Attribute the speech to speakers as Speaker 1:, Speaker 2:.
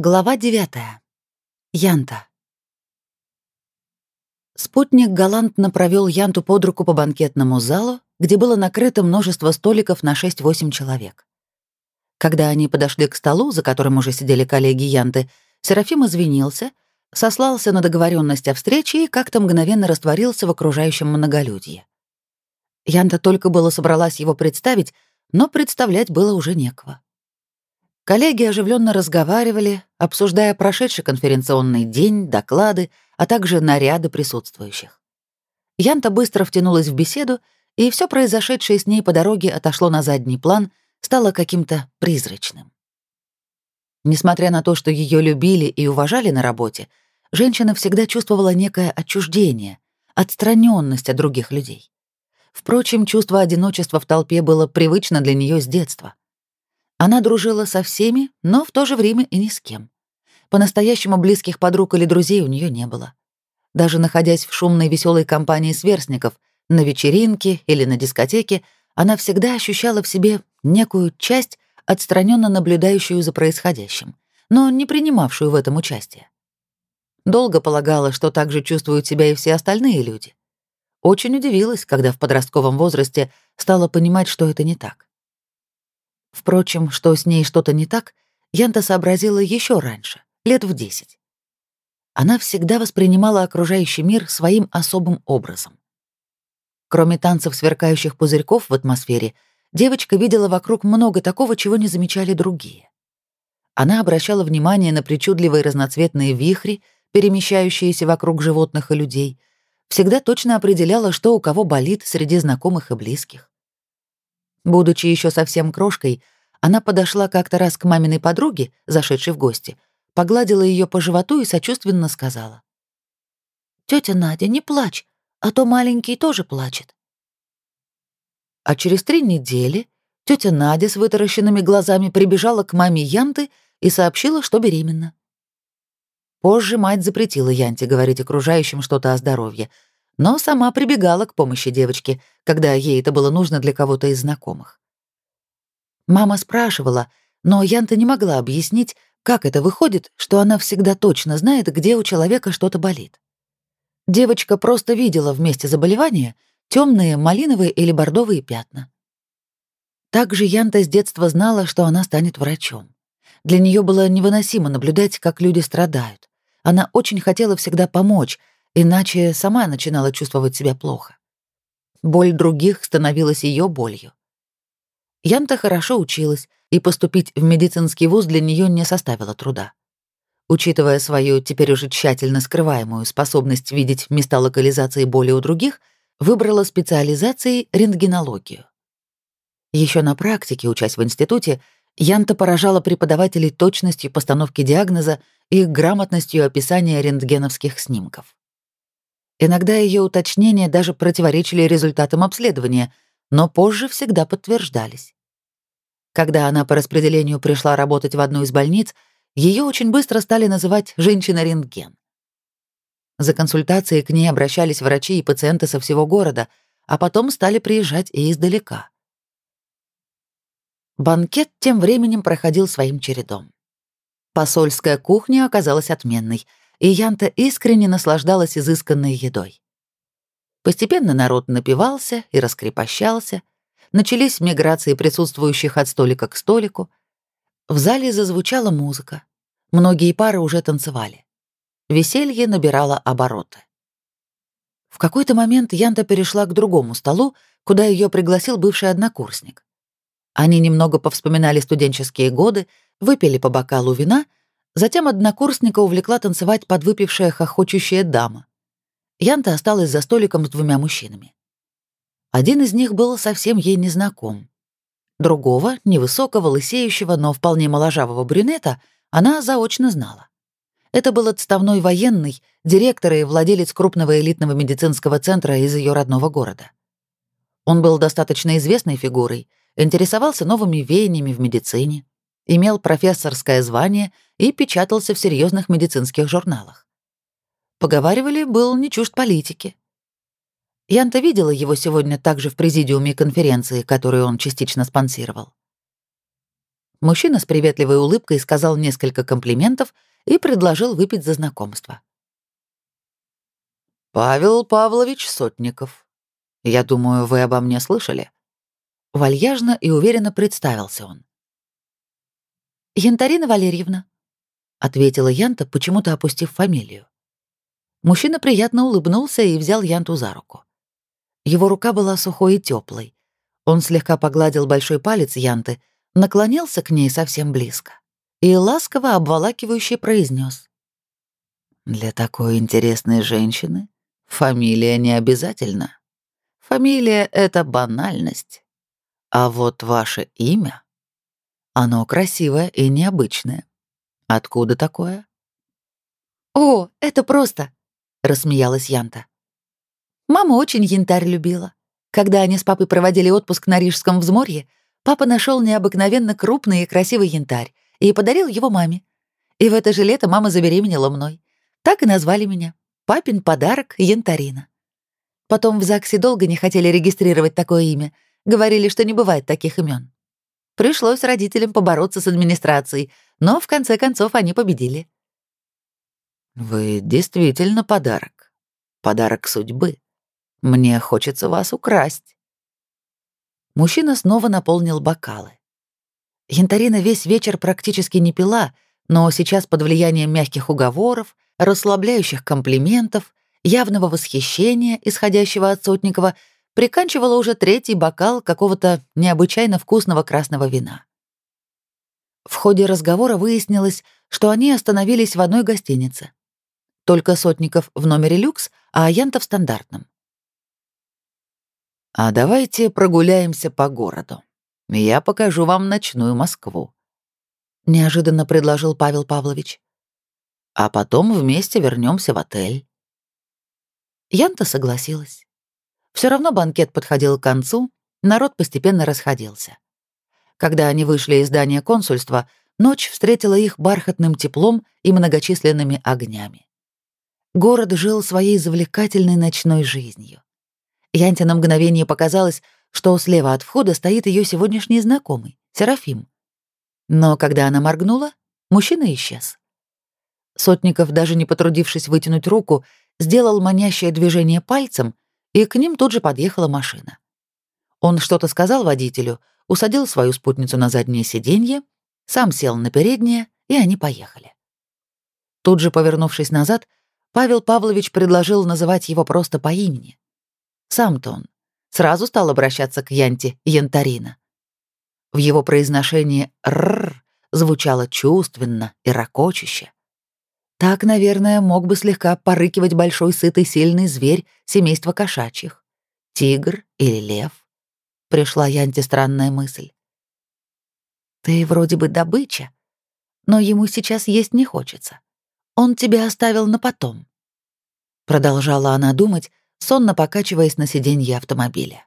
Speaker 1: Глава 9. Янта. Спутник галантно провел Янту под руку по банкетному залу, где было накрыто множество столиков на 6-8 человек. Когда они подошли к столу, за которым уже сидели коллеги Янты, Серафим извинился, сослался на договоренность о встрече и как-то мгновенно растворился в окружающем многолюдье. Янта только было собралась его представить, но представлять было уже некого. Коллеги оживленно разговаривали, обсуждая прошедший конференционный день, доклады, а также наряды присутствующих. Янта быстро втянулась в беседу, и все произошедшее с ней по дороге отошло на задний план, стало каким-то призрачным. Несмотря на то, что ее любили и уважали на работе, женщина всегда чувствовала некое отчуждение, отстраненность от других людей. Впрочем, чувство одиночества в толпе было привычно для нее с детства. Она дружила со всеми, но в то же время и ни с кем. По-настоящему близких подруг или друзей у нее не было. Даже находясь в шумной веселой компании сверстников, на вечеринке или на дискотеке, она всегда ощущала в себе некую часть, отстраненно наблюдающую за происходящим, но не принимавшую в этом участие. Долго полагала, что так же чувствуют себя и все остальные люди. Очень удивилась, когда в подростковом возрасте стала понимать, что это не так. Впрочем, что с ней что-то не так, Янта сообразила еще раньше, лет в десять. Она всегда воспринимала окружающий мир своим особым образом. Кроме танцев сверкающих пузырьков в атмосфере, девочка видела вокруг много такого, чего не замечали другие. Она обращала внимание на причудливые разноцветные вихри, перемещающиеся вокруг животных и людей, всегда точно определяла, что у кого болит среди знакомых и близких. Будучи еще совсем крошкой, она подошла как-то раз к маминой подруге, зашедшей в гости, погладила ее по животу и сочувственно сказала. «Тетя Надя, не плачь, а то маленький тоже плачет». А через три недели тетя Надя с вытаращенными глазами прибежала к маме Янты и сообщила, что беременна. Позже мать запретила Янте говорить окружающим что-то о здоровье — но сама прибегала к помощи девочки, когда ей это было нужно для кого-то из знакомых. Мама спрашивала, но Янта не могла объяснить, как это выходит, что она всегда точно знает, где у человека что-то болит. Девочка просто видела в месте заболевания темные малиновые или бордовые пятна. Также Янта с детства знала, что она станет врачом. Для нее было невыносимо наблюдать, как люди страдают. Она очень хотела всегда помочь, Иначе сама начинала чувствовать себя плохо. Боль других становилась ее болью. Янта хорошо училась, и поступить в медицинский вуз для нее не составило труда. Учитывая свою теперь уже тщательно скрываемую способность видеть места локализации боли у других, выбрала специализацией рентгенологию. Еще на практике, учась в институте, Янта поражала преподавателей точностью постановки диагноза и грамотностью описания рентгеновских снимков. Иногда ее уточнения даже противоречили результатам обследования, но позже всегда подтверждались. Когда она по распределению пришла работать в одну из больниц, ее очень быстро стали называть «женщина-рентген». За консультацией к ней обращались врачи и пациенты со всего города, а потом стали приезжать и издалека. Банкет тем временем проходил своим чередом. Посольская кухня оказалась отменной — и Янта искренне наслаждалась изысканной едой. Постепенно народ напивался и раскрепощался, начались миграции присутствующих от столика к столику. В зале зазвучала музыка. Многие пары уже танцевали. Веселье набирало обороты. В какой-то момент Янта перешла к другому столу, куда ее пригласил бывший однокурсник. Они немного повспоминали студенческие годы, выпили по бокалу вина — Затем однокурсника увлекла танцевать подвыпившая хохочущая дама. Янта осталась за столиком с двумя мужчинами. Один из них был совсем ей незнаком. Другого, невысокого, лысеющего, но вполне моложавого брюнета, она заочно знала. Это был отставной военный, директор и владелец крупного элитного медицинского центра из ее родного города. Он был достаточно известной фигурой, интересовался новыми веяниями в медицине, имел профессорское звание и печатался в серьезных медицинских журналах. Поговаривали, был не чужд политики. Янта видела его сегодня также в президиуме конференции, которую он частично спонсировал. Мужчина с приветливой улыбкой сказал несколько комплиментов и предложил выпить за знакомство. «Павел Павлович Сотников. Я думаю, вы обо мне слышали?» Вальяжно и уверенно представился он.
Speaker 2: «Янтарина Валерьевна», — ответила Янта, почему-то опустив фамилию. Мужчина приятно улыбнулся и взял Янту за руку. Его рука была сухой и теплой. Он слегка погладил большой палец Янты, наклонился к ней совсем близко и ласково обволакивающе произнес:
Speaker 1: «Для такой интересной женщины фамилия не обязательно. Фамилия — это банальность. А вот ваше имя, оно красивое и необычное. Откуда такое?»
Speaker 2: «О, это просто!» — рассмеялась Янта. «Мама очень янтарь любила. Когда они с папой проводили отпуск на Рижском взморье, папа нашел необыкновенно крупный и красивый янтарь и подарил его маме. И в это же лето мама забеременела мной. Так и назвали меня. Папин подарок Янтарина. Потом в ЗАГСе долго не хотели регистрировать такое имя. Говорили, что не бывает таких имен. Пришлось родителям побороться с администрацией, но в конце концов они победили.
Speaker 1: «Вы действительно подарок. Подарок судьбы. Мне хочется вас украсть». Мужчина снова наполнил бокалы. Янтарина весь вечер практически не пила, но сейчас под влиянием мягких уговоров, расслабляющих комплиментов, явного восхищения, исходящего от Сотникова, приканчивала уже третий бокал какого-то необычайно вкусного красного вина. В ходе разговора выяснилось, что они остановились в одной гостинице. Только Сотников в номере люкс, а Янта в стандартном. «А давайте прогуляемся по городу. Я покажу вам ночную Москву», — неожиданно предложил Павел Павлович. «А потом вместе вернемся в отель». Янта согласилась. Все равно банкет подходил к концу, народ постепенно расходился. Когда они вышли из здания консульства, ночь встретила их бархатным теплом и многочисленными огнями. Город жил своей завлекательной ночной жизнью. Янте на мгновение показалось, что слева от входа стоит ее сегодняшний знакомый, Серафим. Но когда она моргнула, мужчина исчез. Сотников, даже не потрудившись вытянуть руку, сделал манящее движение пальцем, и к ним тут же подъехала машина. Он что-то сказал водителю, усадил свою спутницу на заднее сиденье, сам сел на переднее, и они поехали. Тут же, повернувшись назад, Павел Павлович предложил называть его просто по имени. Сам-то он сразу стал обращаться к Янте Янтарина. В его произношении «рррр» звучало чувственно и ракочуще. Так, наверное, мог бы слегка порыкивать большой сытый сильный зверь семейства кошачьих. Тигр или лев. Пришла Янте странная мысль. «Ты вроде бы добыча, но ему сейчас есть не хочется. Он тебя оставил на потом. Продолжала она думать, сонно покачиваясь на сиденье автомобиля.